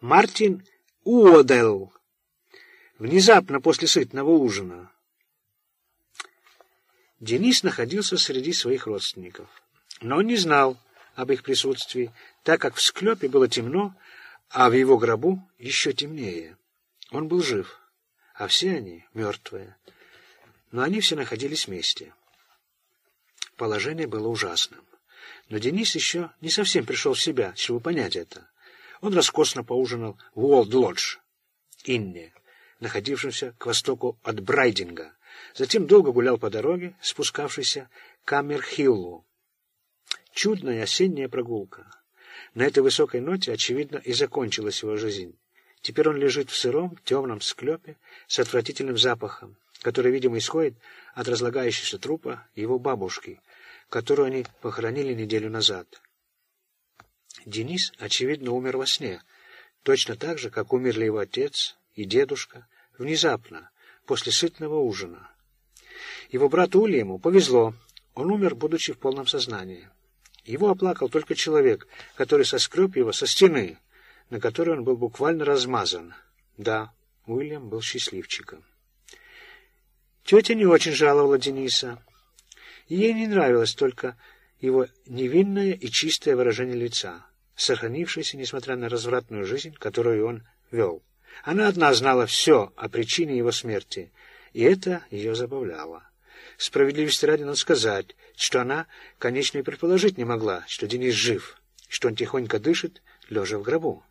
Мартин Уодел. Внезапно после сытного ужина. Денис находился среди своих родственников, но не знал об их присутствии, так как в склепе было темно, а в его гробу еще темнее. Он был жив, а все они мертвые. Но они все находились вместе. Положение было ужасным. Но Денис еще не совсем пришел в себя, чтобы понять это. Он роскошно поужинал в Уолд-Лодж, Инне, находившемся к востоку от Брайдинга. Затем долго гулял по дороге, спускавшейся к Камерхиллу. Чудная осенняя прогулка. На этой высокой ноте, очевидно, и закончилась его жизнь. Теперь он лежит в сыром, темном склепе с отвратительным запахом, который, видимо, исходит от разлагающегося трупа его бабушки, которую они похоронили неделю назад. Денис, очевидно, умер во сне, точно так же, как умерли его отец и дедушка, внезапно, после сытного ужина. Его брату Ульяму повезло, он умер, будучи в полном сознании. Его оплакал только человек, который соскреб его со стены, на которой он был буквально размазан. Да, Уильям был счастливчиком. Тетя не очень жаловала Дениса. Ей не нравилось только его невинное и чистое выражение лица, сохранившееся, несмотря на развратную жизнь, которую он вел. Она одна знала все о причине его смерти, и это ее забавляло. Справедливости ради надо сказать, что она, конечно, и предположить не могла, что Денис жив, что он тихонько дышит, лежа в гробу.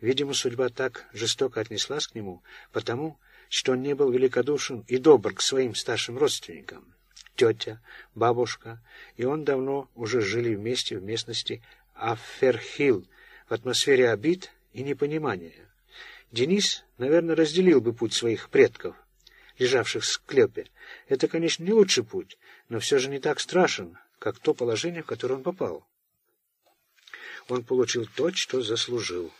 Видимо, судьба так жестоко отнеслась к нему, потому что он не был великодушен и добр к своим старшим родственникам тетя, бабушка, и он давно уже жили вместе в местности Афферхилл в атмосфере обид и непонимания. Денис, наверное, разделил бы путь своих предков, лежавших в склепе. Это, конечно, не лучший путь, но все же не так страшен, как то положение, в которое он попал. Он получил то, что заслужил.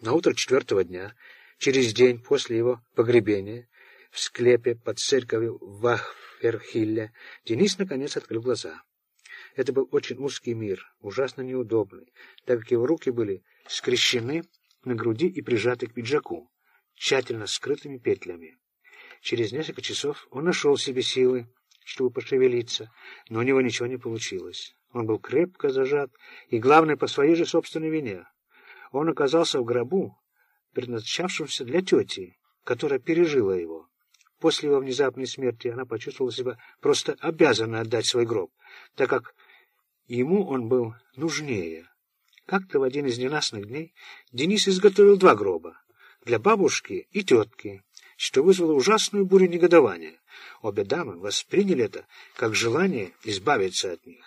На утро четвертого дня, через день после его погребения, в склепе под церковью в Вахферхилле, Денис наконец открыл глаза. Это был очень узкий мир, ужасно неудобный, так как его руки были скрещены на груди и прижаты к пиджаку, тщательно скрытыми петлями. Через несколько часов он нашел себе силы, чтобы пошевелиться, но у него ничего не получилось. Он был крепко зажат, и, главное, по своей же собственной вине. Он оказался в гробу, предназначавшемся для тети, которая пережила его. После его внезапной смерти она почувствовала себя просто обязанной отдать свой гроб, так как ему он был нужнее. Как-то в один из ненастных дней Денис изготовил два гроба для бабушки и тетки, что вызвало ужасную бурю негодования. Обе дамы восприняли это как желание избавиться от них.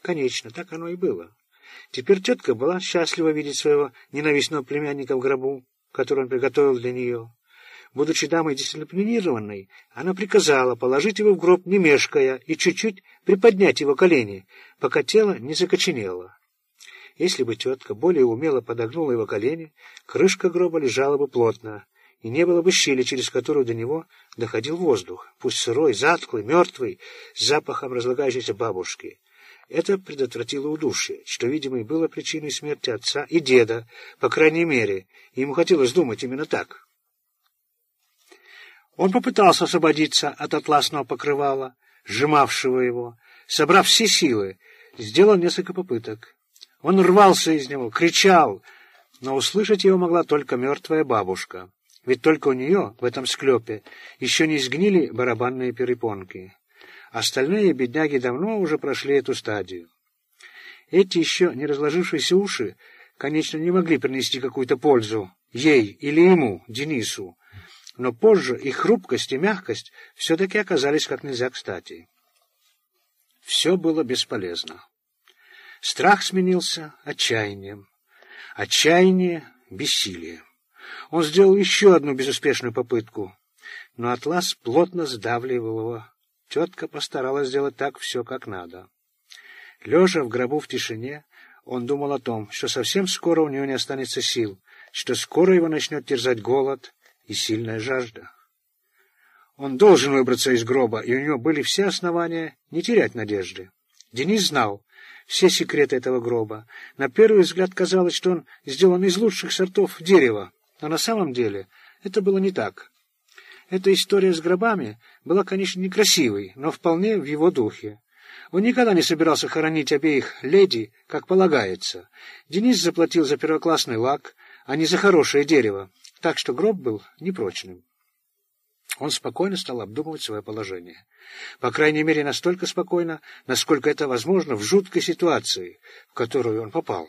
Конечно, так оно и было. Теперь тетка была счастлива видеть своего ненавистного племянника в гробу, который он приготовил для нее. Будучи дамой дисциплинированной, она приказала положить его в гроб, не мешкая, и чуть-чуть приподнять его колени, пока тело не закоченело. Если бы тетка более умело подогнула его колени, крышка гроба лежала бы плотно, и не было бы щели, через которую до него доходил воздух, пусть сырой, затклый, мертвый, с запахом разлагающейся бабушки. Это предотвратило удушье, что, видимо, и было причиной смерти отца и деда, по крайней мере, ему хотелось думать именно так. Он попытался освободиться от атласного покрывала, сжимавшего его. Собрав все силы, сделал несколько попыток. Он рвался из него, кричал, но услышать его могла только мертвая бабушка. Ведь только у нее, в этом склепе, еще не сгнили барабанные перепонки. Остальные бедняги давно уже прошли эту стадию. Эти еще не разложившиеся уши, конечно, не могли принести какую-то пользу ей или ему, Денису, но позже их хрупкость и мягкость все-таки оказались как нельзя кстати. Все было бесполезно. Страх сменился отчаянием. Отчаяние — бессилие. Он сделал еще одну безуспешную попытку, но атлас плотно сдавливал его. Тетка постаралась сделать так все как надо. Лежа в гробу в тишине, он думал о том, что совсем скоро у него не останется сил, что скоро его начнет терзать голод, и сильная жажда. Он должен выбраться из гроба, и у него были все основания не терять надежды. Денис знал, все секреты этого гроба. На первый взгляд казалось, что он сделан из лучших сортов дерева, но на самом деле это было не так. Эта история с гробами была, конечно, некрасивой, но вполне в его духе. Он никогда не собирался хоронить обеих леди, как полагается. Денис заплатил за первоклассный лак, а не за хорошее дерево, так что гроб был непрочным. Он спокойно стал обдумывать свое положение. По крайней мере, настолько спокойно, насколько это возможно в жуткой ситуации, в которую он попал.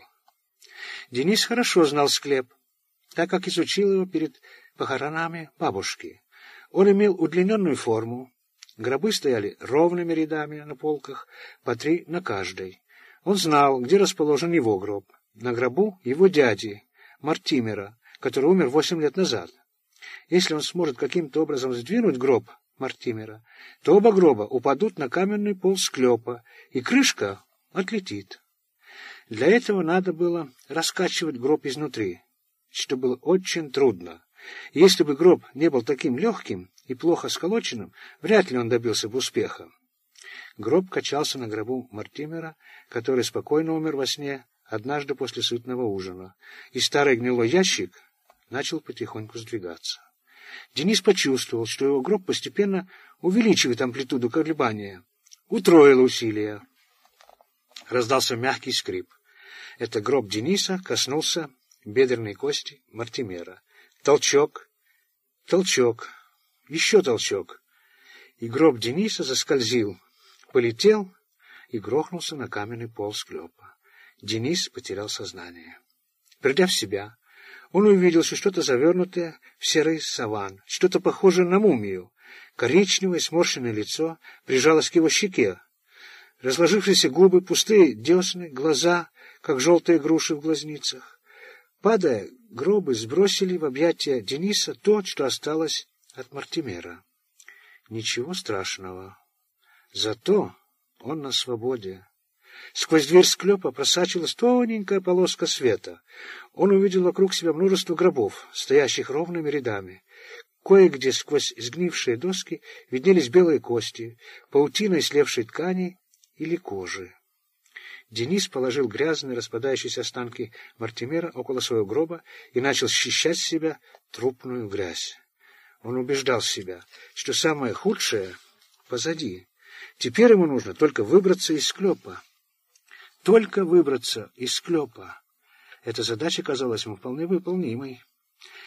Денис хорошо знал склеп, так как изучил его перед похоронами бабушки. Он имел удлиненную форму, гробы стояли ровными рядами на полках, по три на каждой. Он знал, где расположен его гроб. На гробу его дяди, Мартимера, который умер восемь лет назад. Если он сможет каким-то образом сдвинуть гроб Мартимера, то оба гроба упадут на каменный пол склепа, и крышка отлетит. Для этого надо было раскачивать гроб изнутри, что было очень трудно. если бы гроб не был таким легким и плохо сколоченным, вряд ли он добился бы успеха. Гроб качался на гробу Мартимера, который спокойно умер во сне однажды после сытного ужина, и старый гнилой ящик начал потихоньку сдвигаться. Денис почувствовал, что его гроб постепенно увеличивает амплитуду колебания, утроил усилия. Раздался мягкий скрип. Это гроб Дениса коснулся бедренной кости Мартимера. Толчок, толчок, еще толчок. И гроб Дениса заскользил, полетел и грохнулся на каменный пол склепа. Денис потерял сознание. Придя в себя, он увидел, что что-то завернутое в серый саван, что-то похожее на мумию. Коричневое сморщенное лицо прижалось к его щеке. Разложившиеся губы, пустые десны, глаза, как желтые груши в глазницах. Падая, гробы сбросили в объятия Дениса то, что осталось от Мартимера. Ничего страшного. Зато он на свободе. Сквозь дверь склепа просачивалась тоненькая полоска света. Он увидел вокруг себя множество гробов, стоящих ровными рядами. Кое-где сквозь изгнившие доски виднелись белые кости, паутина и слевшей ткани или кожи. Денис положил грязные распадающиеся останки Мартимера около своего гроба и начал счищать с себя трупную грязь. Он убеждал себя, что самое худшее позади. Теперь ему нужно только выбраться из склепа. Только выбраться из склепа. Эта задача казалась ему вполне выполнимой.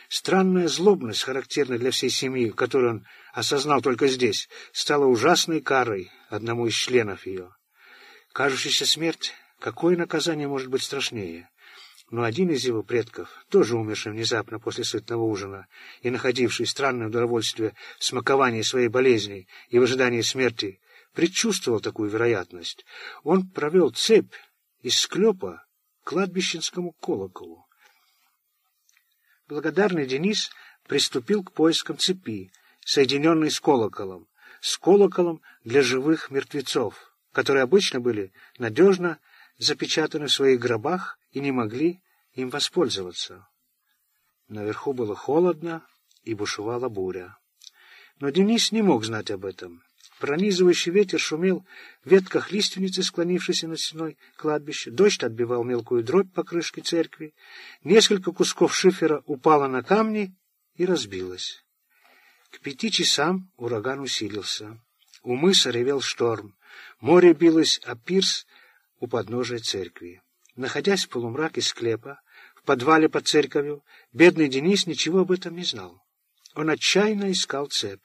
Странная злобность, характерная для всей семьи, которую он осознал только здесь, стала ужасной карой одному из членов ее. Кажущаяся смерть, какое наказание может быть страшнее? Но один из его предков, тоже умерший внезапно после сытного ужина и находивший странное удовольствие в смаковании своей болезни и в ожидании смерти, предчувствовал такую вероятность. Он провел цепь из склепа к кладбищенскому колоколу. Благодарный Денис приступил к поискам цепи, соединенной с колоколом, с колоколом для живых мертвецов, которые обычно были надежно запечатаны в своих гробах и не могли им воспользоваться. Наверху было холодно и бушевала буря. Но Денис не мог знать об этом. Пронизывающий ветер шумел в ветках лиственницы, склонившейся над стеной кладбища. Дождь отбивал мелкую дробь по крышке церкви. Несколько кусков шифера упало на камни и разбилось. К пяти часам ураган усилился. У мыса ревел шторм. Море билось о пирс у подножия церкви. Находясь в полумраке склепа, в подвале под церковью, бедный Денис ничего об этом не знал. Он отчаянно искал цепь.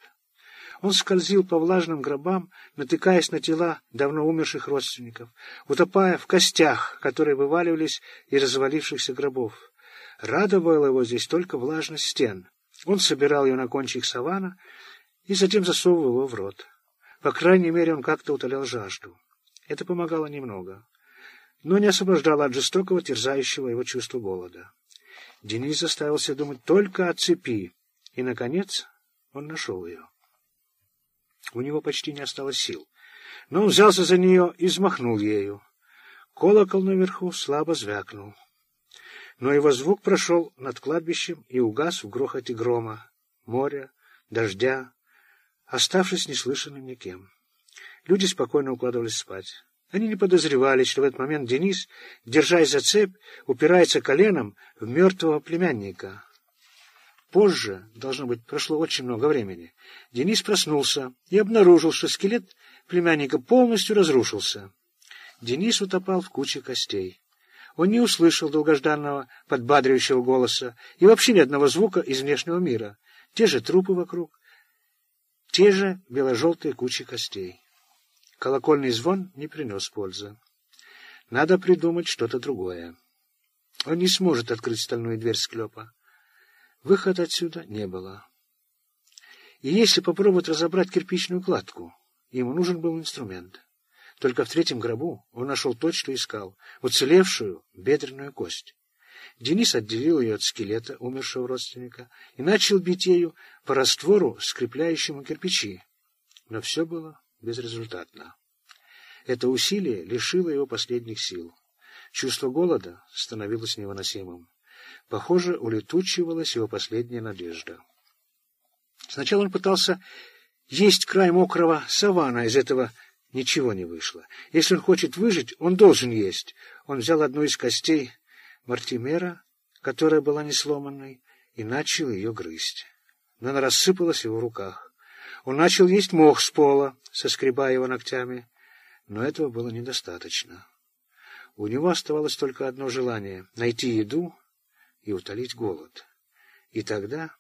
Он скользил по влажным гробам, натыкаясь на тела давно умерших родственников, утопая в костях, которые вываливались из развалившихся гробов. Радовала его здесь только влажность стен. Он собирал ее на кончик савана и затем засовывал его в рот. По крайней мере, он как-то утолял жажду. Это помогало немного, но не освобождало от жестокого, терзающего его чувства голода. Денис заставил себя думать только о цепи, и, наконец, он нашел ее. У него почти не осталось сил. Но он взялся за нее и взмахнул ею. Колокол наверху слабо звякнул. Но его звук прошел над кладбищем и угас в грохоте грома, моря, дождя, оставшись неслышанным никем. Люди спокойно укладывались спать. Они не подозревали, что в этот момент Денис, держась за цепь, упирается коленом в мертвого племянника. Позже, должно быть, прошло очень много времени, Денис проснулся и обнаружил, что скелет племянника полностью разрушился. Денис утопал в куче костей. Он не услышал долгожданного подбадривающего голоса и вообще ни одного звука из внешнего мира. Те же трупы вокруг, те же бело-желтые кучи костей. Колокольный звон не принес пользы. Надо придумать что-то другое. Он не сможет открыть стальную дверь склепа. Выхода отсюда не было. И если попробовать разобрать кирпичную кладку, ему нужен был инструмент. Только в третьем гробу он нашел то, что искал — уцелевшую бедренную кость. Денис отделил ее от скелета умершего родственника и начал бить ею по раствору, скрепляющему кирпичи. Но все было безрезультатно. Это усилие лишило его последних сил. Чувство голода становилось невыносимым. Похоже, улетучивалась его последняя надежда. Сначала он пытался есть край мокрого савана, из этого ничего не вышло. Если он хочет выжить, он должен есть. Он взял одну из костей Мартимера, которая была не сломанной, и начал ее грызть. Но она рассыпалась в его руках. Он начал есть мох с пола, соскребая его ногтями, но этого было недостаточно. У него оставалось только одно желание — найти еду и утолить голод. И тогда...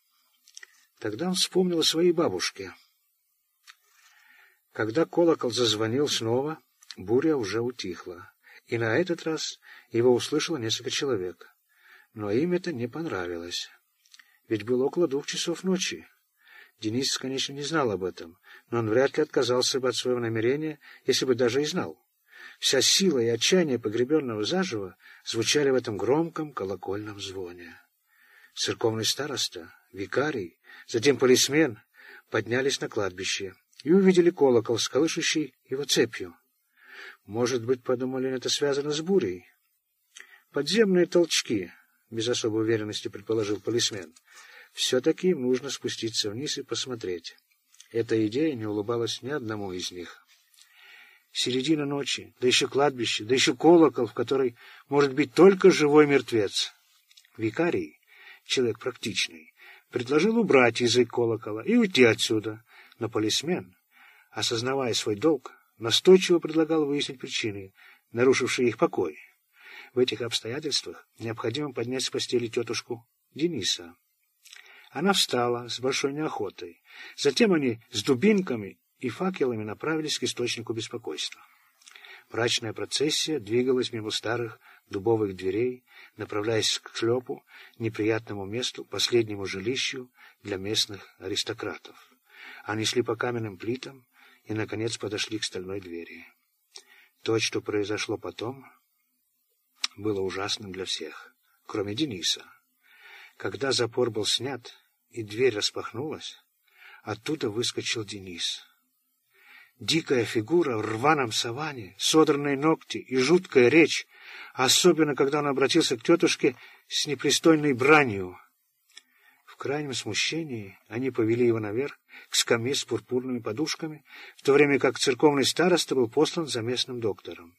Тогда он вспомнил о своей бабушке. Когда колокол зазвонил снова, буря уже утихла, и на этот раз его услышало несколько человек. Но им это не понравилось. Ведь было около двух часов ночи. Денис, конечно, не знал об этом, но он вряд ли отказался бы от своего намерения, если бы даже и знал. Вся сила и отчаяние погребенного заживо звучали в этом громком колокольном звоне. Церковный староста, викарий, затем полисмен поднялись на кладбище и увидели колокол с колышущей его цепью. Может быть, подумали, это связано с бурей. Подземные толчки, без особой уверенности предположил полисмен. Все-таки нужно спуститься вниз и посмотреть. Эта идея не улыбалась ни одному из них. Середина ночи, да еще кладбище, да еще колокол, в который может быть только живой мертвец. Викарий, человек практичный, предложил убрать язык колокола и уйти отсюда, но полисмен, осознавая свой долг, настойчиво предлагал выяснить причины, нарушившие их покой. В этих обстоятельствах необходимо поднять с постели тетушку Дениса. Она встала с большой неохотой. Затем они с дубинками и факелами направились к источнику беспокойства. Мрачная процессия двигалась мимо старых дубовых дверей, направляясь к шлепу, неприятному месту, последнему жилищу для местных аристократов. Они шли по каменным плитам и, наконец, подошли к стальной двери. То, что произошло потом, было ужасным для всех, кроме Дениса. Когда запор был снят и дверь распахнулась, оттуда выскочил Денис. Дикая фигура в рваном саване, содранные ногти и жуткая речь, особенно когда он обратился к тетушке с непристойной бранью. В крайнем смущении они повели его наверх, к скамье с пурпурными подушками, в то время как церковный староста был послан за местным доктором.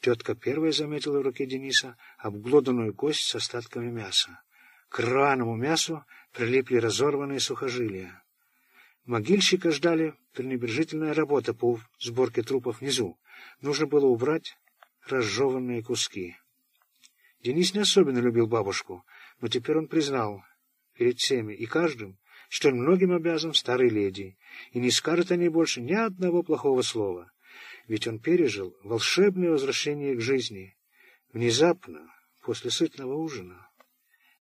Тетка первая заметила в руке Дениса обглоданную кость с остатками мяса. К рваному мясу прилипли разорванные сухожилия. Могильщика ждали пренебрежительная работа по сборке трупов внизу. Нужно было убрать разжеванные куски. Денис не особенно любил бабушку, но теперь он признал перед всеми и каждым, что он многим обязан старой леди, и не скажет о ней больше ни одного плохого слова, ведь он пережил волшебное возвращение к жизни, внезапно, после сытного ужина.